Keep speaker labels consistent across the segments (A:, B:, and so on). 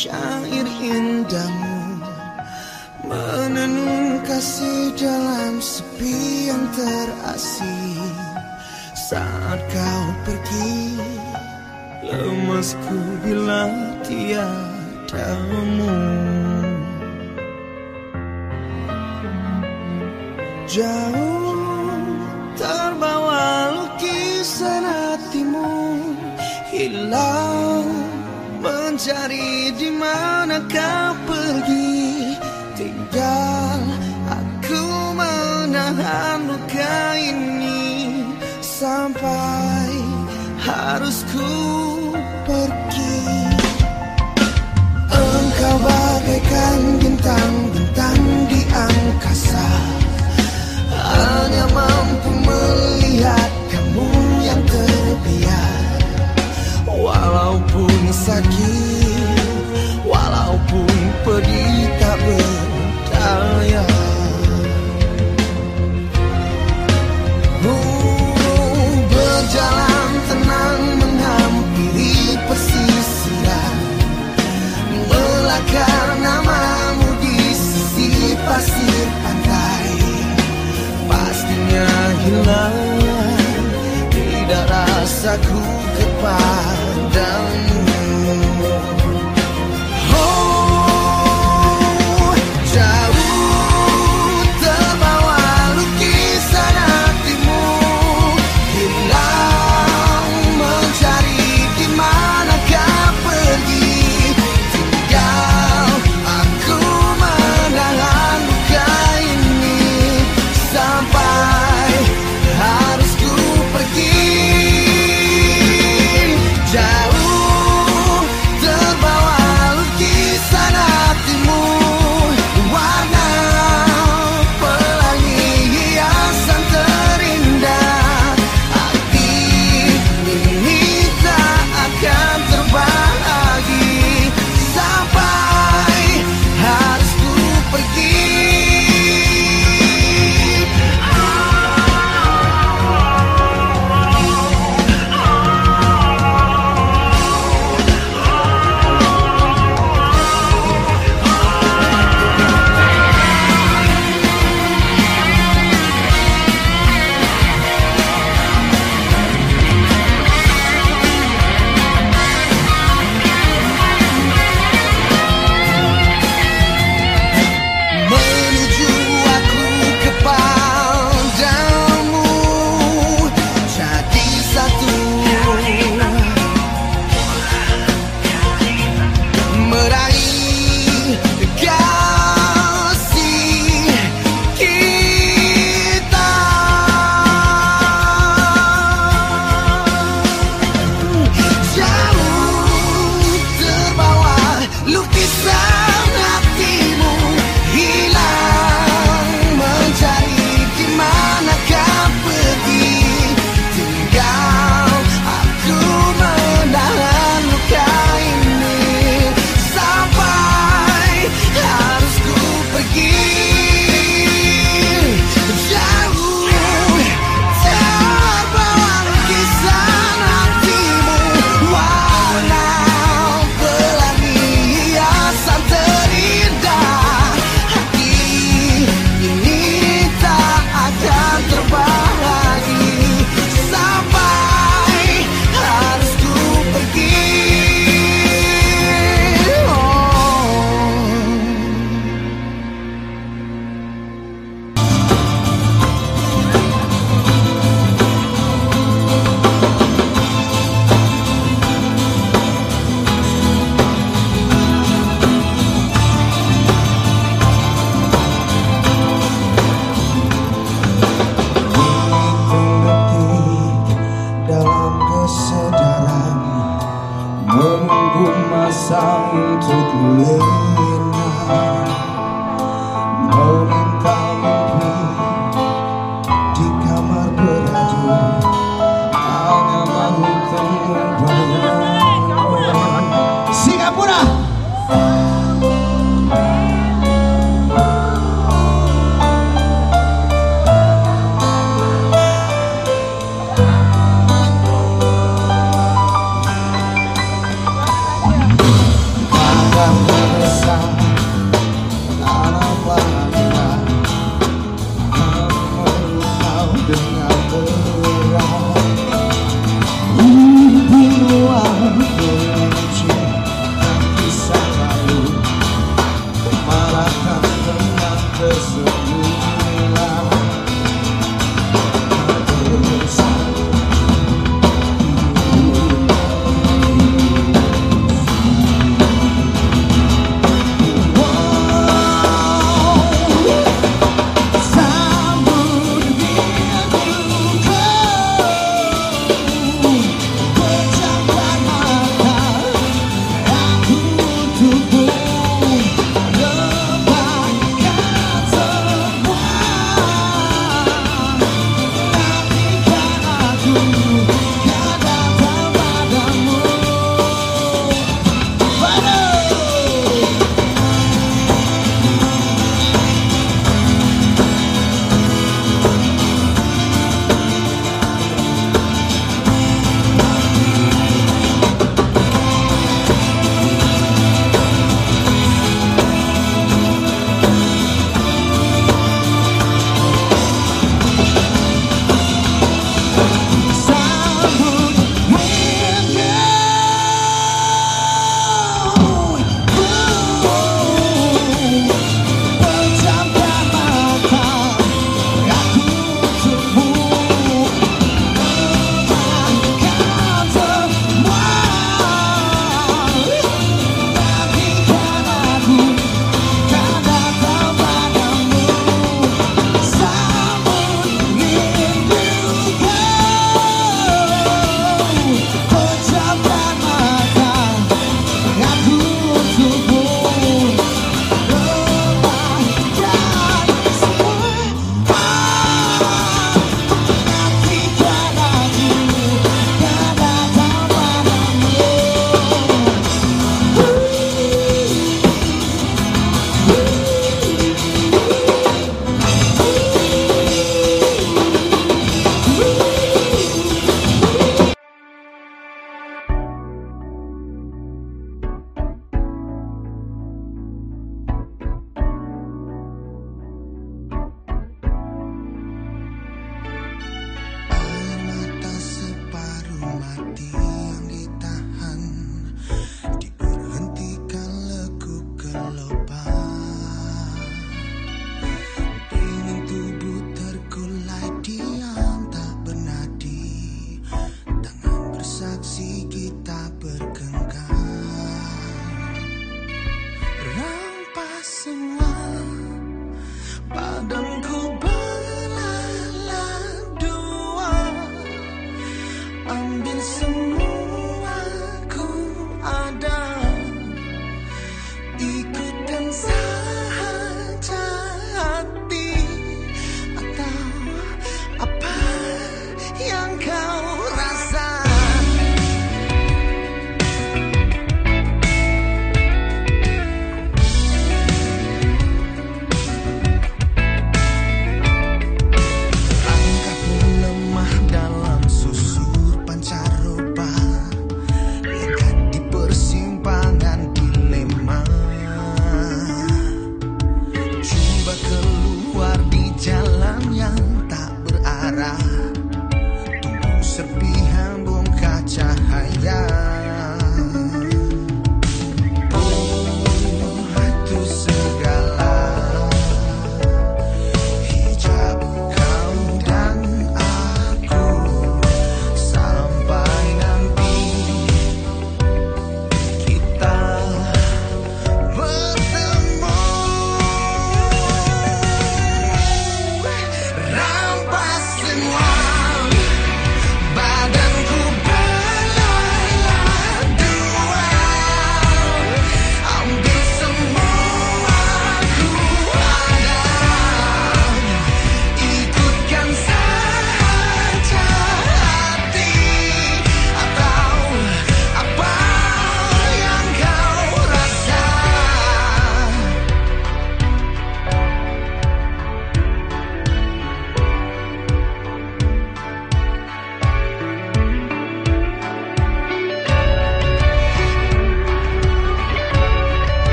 A: syair indahmu Menenun kasih dalam sepi yang terasih Saat kau pergi Lemasku bila tiadamu harus ku pergi. Engkau bagaikan bintang-bintang di angkasa. Hanya mampu melihat kamu yang terbiar. Walaupun sakit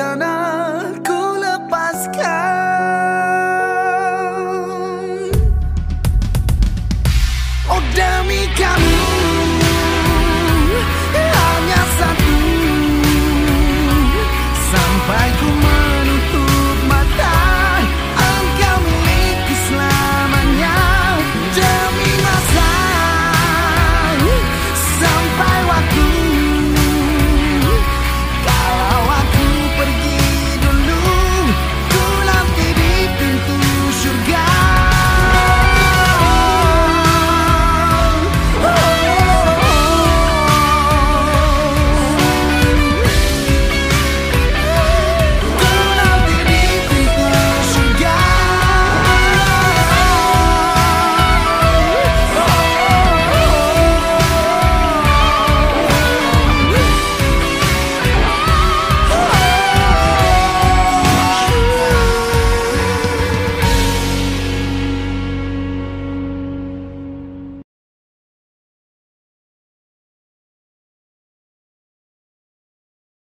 A: canal.